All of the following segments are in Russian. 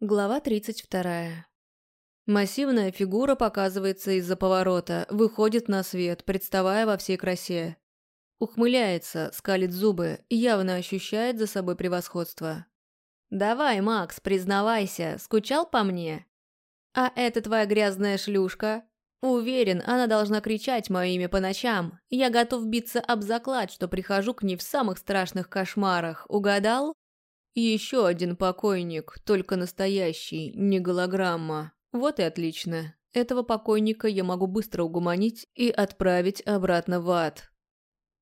Глава 32. Массивная фигура показывается из-за поворота, выходит на свет, представая во всей красе. Ухмыляется, скалит зубы, явно ощущает за собой превосходство. «Давай, Макс, признавайся, скучал по мне?» «А это твоя грязная шлюшка?» «Уверен, она должна кричать мое имя по ночам. Я готов биться об заклад, что прихожу к ней в самых страшных кошмарах. Угадал?» «Еще один покойник, только настоящий, не голограмма. Вот и отлично. Этого покойника я могу быстро угуманить и отправить обратно в ад».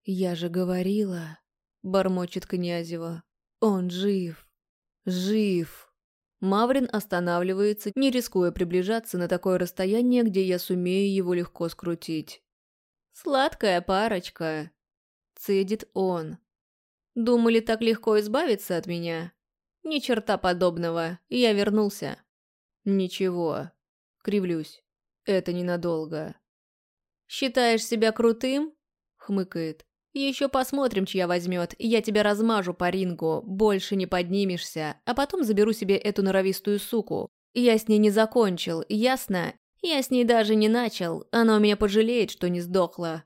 «Я же говорила», — бормочет Князева. «Он жив. Жив». Маврин останавливается, не рискуя приближаться на такое расстояние, где я сумею его легко скрутить. «Сладкая парочка», — цедит он. «Думали так легко избавиться от меня? Ни черта подобного, я вернулся». «Ничего», — кривлюсь, — «это ненадолго». «Считаешь себя крутым?» — хмыкает. Еще посмотрим, чья возьмет, я тебя размажу по рингу, больше не поднимешься, а потом заберу себе эту норовистую суку. Я с ней не закончил, ясно? Я с ней даже не начал, она у меня пожалеет, что не сдохла.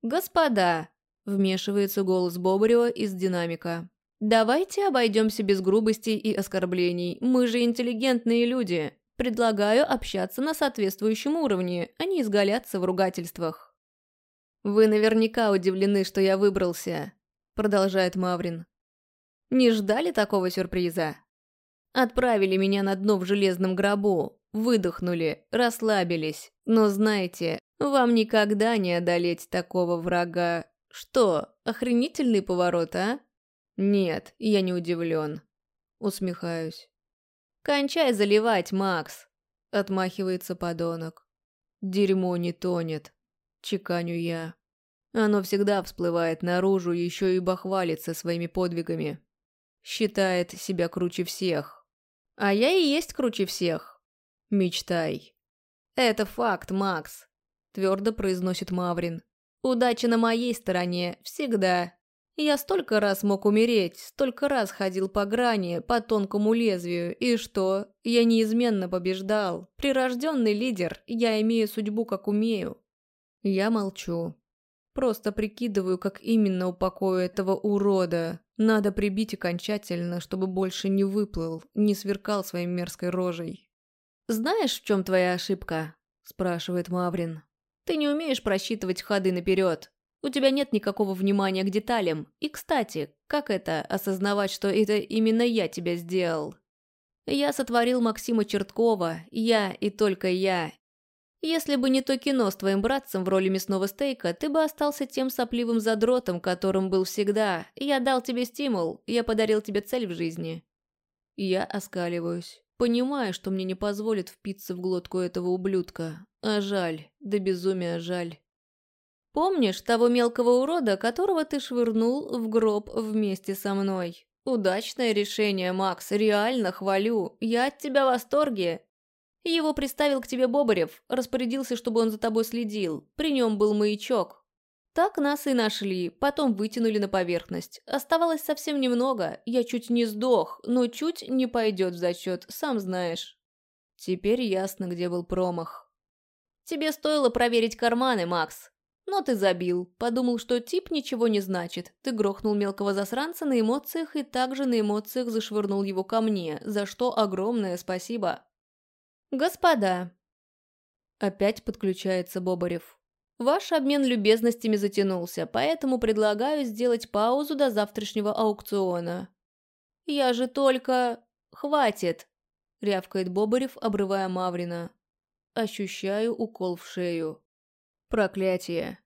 «Господа!» – вмешивается голос Бобарева из динамика. «Давайте обойдемся без грубостей и оскорблений, мы же интеллигентные люди. Предлагаю общаться на соответствующем уровне, а не изгаляться в ругательствах». «Вы наверняка удивлены, что я выбрался», — продолжает Маврин. «Не ждали такого сюрприза? Отправили меня на дно в железном гробу, выдохнули, расслабились. Но знаете, вам никогда не одолеть такого врага. Что, охренительный поворот, а? Нет, я не удивлен. Усмехаюсь. «Кончай заливать, Макс!» — отмахивается подонок. «Дерьмо не тонет», чеканю я. Оно всегда всплывает наружу, еще и бахвалится своими подвигами. Считает себя круче всех. А я и есть круче всех. Мечтай. Это факт, Макс, твердо произносит Маврин. Удача на моей стороне, всегда. Я столько раз мог умереть, столько раз ходил по грани, по тонкому лезвию, и что? Я неизменно побеждал. Прирожденный лидер, я имею судьбу, как умею. Я молчу. Просто прикидываю, как именно упокою этого урода. Надо прибить окончательно, чтобы больше не выплыл, не сверкал своей мерзкой рожей. «Знаешь, в чем твоя ошибка?» – спрашивает Маврин. «Ты не умеешь просчитывать ходы наперед. У тебя нет никакого внимания к деталям. И, кстати, как это – осознавать, что это именно я тебя сделал?» Я сотворил Максима Черткова, я и только я, если бы не то кино с твоим братцем в роли мясного стейка, ты бы остался тем сопливым задротом, которым был всегда. Я дал тебе стимул, я подарил тебе цель в жизни. Я оскаливаюсь. Понимаю, что мне не позволит впиться в глотку этого ублюдка. А жаль, да безумия жаль. Помнишь того мелкого урода, которого ты швырнул в гроб вместе со мной? Удачное решение, Макс, реально хвалю. Я от тебя в восторге. Его приставил к тебе Бобарев, распорядился, чтобы он за тобой следил. При нем был маячок. Так нас и нашли, потом вытянули на поверхность. Оставалось совсем немного, я чуть не сдох, но чуть не пойдет в зачет, сам знаешь. Теперь ясно, где был промах. Тебе стоило проверить карманы, Макс. Но ты забил, подумал, что тип ничего не значит. Ты грохнул мелкого засранца на эмоциях и также на эмоциях зашвырнул его ко мне, за что огромное спасибо. «Господа!» Опять подключается Бобарев. «Ваш обмен любезностями затянулся, поэтому предлагаю сделать паузу до завтрашнего аукциона». «Я же только...» «Хватит!» — рявкает Бобарев, обрывая Маврина. Ощущаю укол в шею. Проклятие.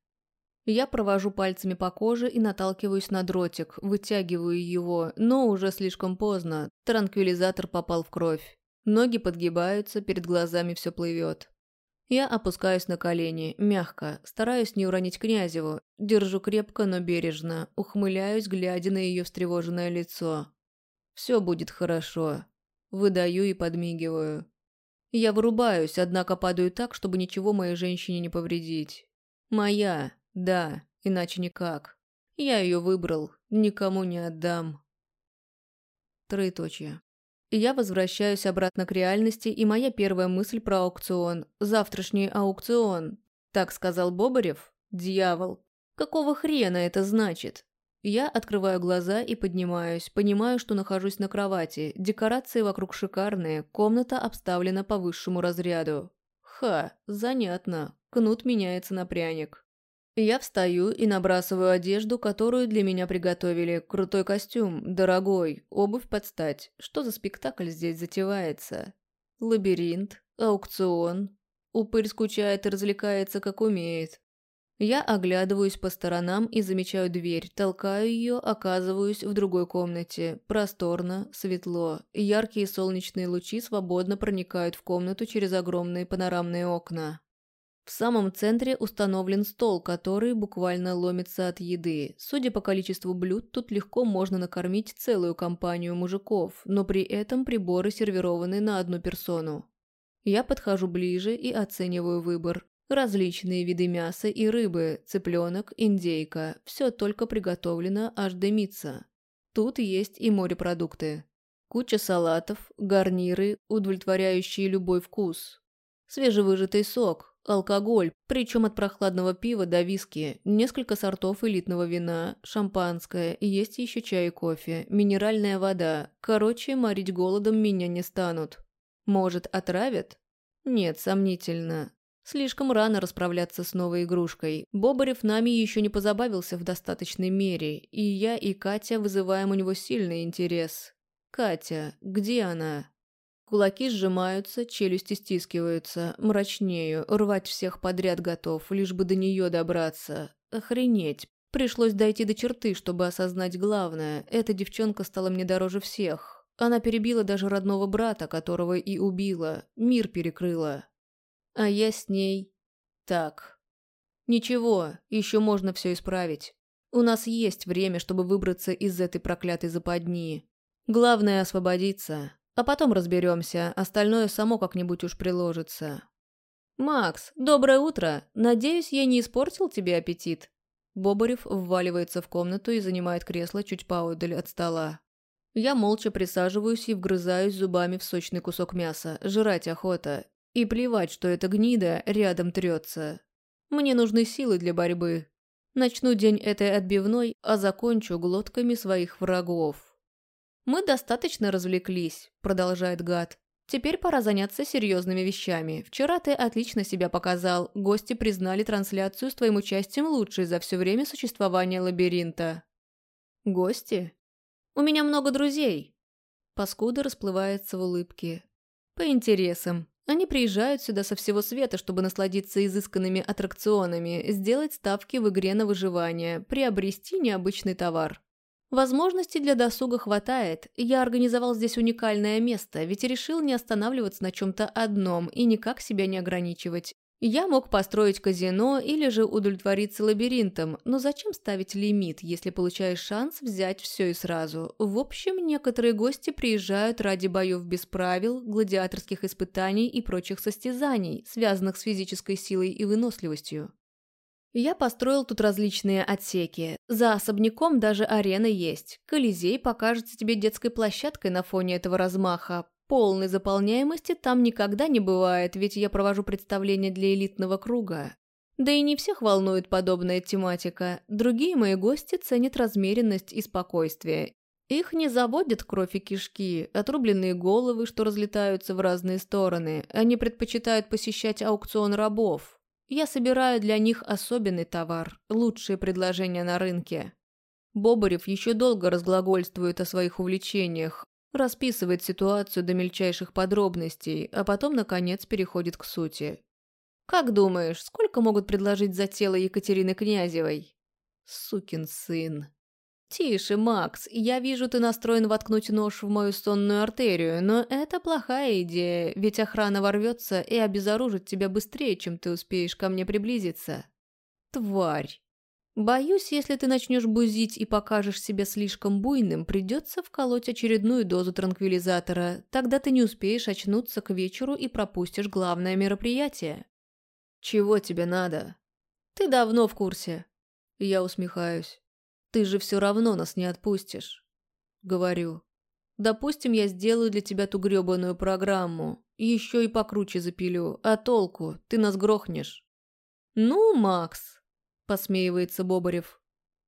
Я провожу пальцами по коже и наталкиваюсь на дротик, вытягиваю его, но уже слишком поздно, транквилизатор попал в кровь. Ноги подгибаются, перед глазами все плывет. Я опускаюсь на колени, мягко, стараюсь не уронить Князеву, держу крепко, но бережно, ухмыляюсь, глядя на ее встревоженное лицо. Все будет хорошо. Выдаю и подмигиваю. Я вырубаюсь, однако падаю так, чтобы ничего моей женщине не повредить. Моя, да, иначе никак. Я ее выбрал, никому не отдам. Троеточие. Я возвращаюсь обратно к реальности, и моя первая мысль про аукцион. Завтрашний аукцион. Так сказал Бобарев? Дьявол. Какого хрена это значит? Я открываю глаза и поднимаюсь, понимаю, что нахожусь на кровати, декорации вокруг шикарные, комната обставлена по высшему разряду. Ха, занятно, кнут меняется на пряник. Я встаю и набрасываю одежду, которую для меня приготовили. Крутой костюм, дорогой, обувь под стать. Что за спектакль здесь затевается? Лабиринт, аукцион. Упырь скучает и развлекается, как умеет. Я оглядываюсь по сторонам и замечаю дверь, толкаю ее, оказываюсь в другой комнате. Просторно, светло. Яркие солнечные лучи свободно проникают в комнату через огромные панорамные окна. В самом центре установлен стол, который буквально ломится от еды. Судя по количеству блюд, тут легко можно накормить целую компанию мужиков, но при этом приборы сервированы на одну персону. Я подхожу ближе и оцениваю выбор. Различные виды мяса и рыбы, цыпленок, индейка – все только приготовлено аж дымится. Тут есть и морепродукты. Куча салатов, гарниры, удовлетворяющие любой вкус. Свежевыжатый сок, алкоголь, причем от прохладного пива до виски, несколько сортов элитного вина, шампанское, есть еще чай и кофе, минеральная вода. Короче, морить голодом меня не станут. Может, отравят? Нет, сомнительно. Слишком рано расправляться с новой игрушкой. Бобарев нами еще не позабавился в достаточной мере, и я и Катя вызываем у него сильный интерес. «Катя, где она?» Кулаки сжимаются, челюсти стискиваются, мрачнею, рвать всех подряд готов, лишь бы до нее добраться. Охренеть. Пришлось дойти до черты, чтобы осознать главное. Эта девчонка стала мне дороже всех. Она перебила даже родного брата, которого и убила. Мир перекрыла. А я с ней... Так. Ничего, еще можно все исправить. У нас есть время, чтобы выбраться из этой проклятой западни. Главное освободиться, а потом разберемся, остальное само как-нибудь уж приложится. «Макс, доброе утро! Надеюсь, я не испортил тебе аппетит?» Бобарев вваливается в комнату и занимает кресло чуть поодаль от стола. Я молча присаживаюсь и вгрызаюсь зубами в сочный кусок мяса. Жрать охота. И плевать, что эта гнида рядом трется. Мне нужны силы для борьбы. Начну день этой отбивной, а закончу глотками своих врагов. «Мы достаточно развлеклись», — продолжает гад. «Теперь пора заняться серьезными вещами. Вчера ты отлично себя показал. Гости признали трансляцию с твоим участием лучшей за все время существования лабиринта». «Гости? У меня много друзей». Паскуда расплывается в улыбке. «По интересам. Они приезжают сюда со всего света, чтобы насладиться изысканными аттракционами, сделать ставки в игре на выживание, приобрести необычный товар. Возможностей для досуга хватает. Я организовал здесь уникальное место, ведь решил не останавливаться на чем-то одном и никак себя не ограничивать. Я мог построить казино или же удовлетвориться лабиринтом, но зачем ставить лимит, если получаешь шанс взять все и сразу? В общем, некоторые гости приезжают ради боев без правил, гладиаторских испытаний и прочих состязаний, связанных с физической силой и выносливостью. Я построил тут различные отсеки. За особняком даже арена есть. Колизей покажется тебе детской площадкой на фоне этого размаха. Полной заполняемости там никогда не бывает, ведь я провожу представления для элитного круга. Да и не всех волнует подобная тематика. Другие мои гости ценят размеренность и спокойствие. Их не заводят кровь и кишки, отрубленные головы, что разлетаются в разные стороны. Они предпочитают посещать аукцион рабов. Я собираю для них особенный товар, лучшие предложения на рынке. Бобарев еще долго разглагольствует о своих увлечениях, расписывает ситуацию до мельчайших подробностей, а потом, наконец, переходит к сути. «Как думаешь, сколько могут предложить за тело Екатерины Князевой?» «Сукин сын». «Тише, Макс, я вижу, ты настроен воткнуть нож в мою сонную артерию, но это плохая идея, ведь охрана ворвется и обезоружит тебя быстрее, чем ты успеешь ко мне приблизиться». «Тварь!» Боюсь, если ты начнешь бузить и покажешь себя слишком буйным, придется вколоть очередную дозу транквилизатора. Тогда ты не успеешь очнуться к вечеру и пропустишь главное мероприятие. Чего тебе надо? Ты давно в курсе. Я усмехаюсь. Ты же все равно нас не отпустишь. Говорю. Допустим, я сделаю для тебя ту грёбаную программу. Еще и покруче запилю. А толку? Ты нас грохнешь. Ну, Макс, посмеивается Бобарев.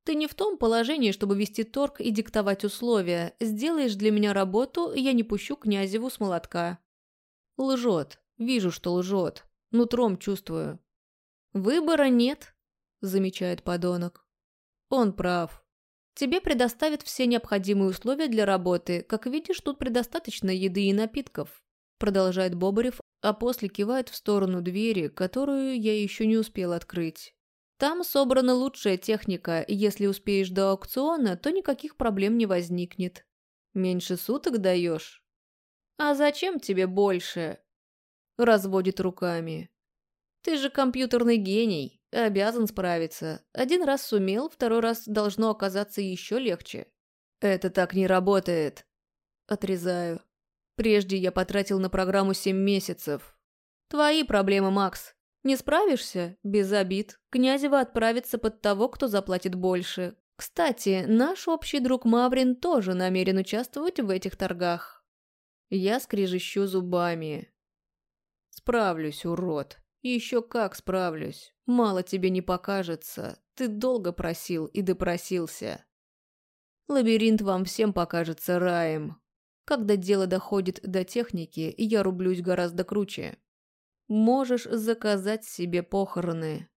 Ты не в том положении, чтобы вести торг и диктовать условия. Сделаешь для меня работу, я не пущу Князеву с молотка. Лжет. Вижу, что лжет. Нутром чувствую. Выбора нет, замечает подонок. Он прав. Тебе предоставят все необходимые условия для работы. Как видишь, тут предостаточно еды и напитков. Продолжает Бобарев, а после кивает в сторону двери, которую я еще не успел открыть. Там собрана лучшая техника, и если успеешь до аукциона, то никаких проблем не возникнет. Меньше суток даешь? А зачем тебе больше? Разводит руками. Ты же компьютерный гений, обязан справиться. Один раз сумел, второй раз должно оказаться еще легче. Это так не работает. Отрезаю. Прежде я потратил на программу семь месяцев. Твои проблемы, Макс. Не справишься? Без обид. Князева отправится под того, кто заплатит больше. Кстати, наш общий друг Маврин тоже намерен участвовать в этих торгах. Я скрежещу зубами. Справлюсь, урод. Еще как справлюсь. Мало тебе не покажется. Ты долго просил и допросился. Лабиринт вам всем покажется раем. Когда дело доходит до техники, я рублюсь гораздо круче. Можешь заказать себе похороны.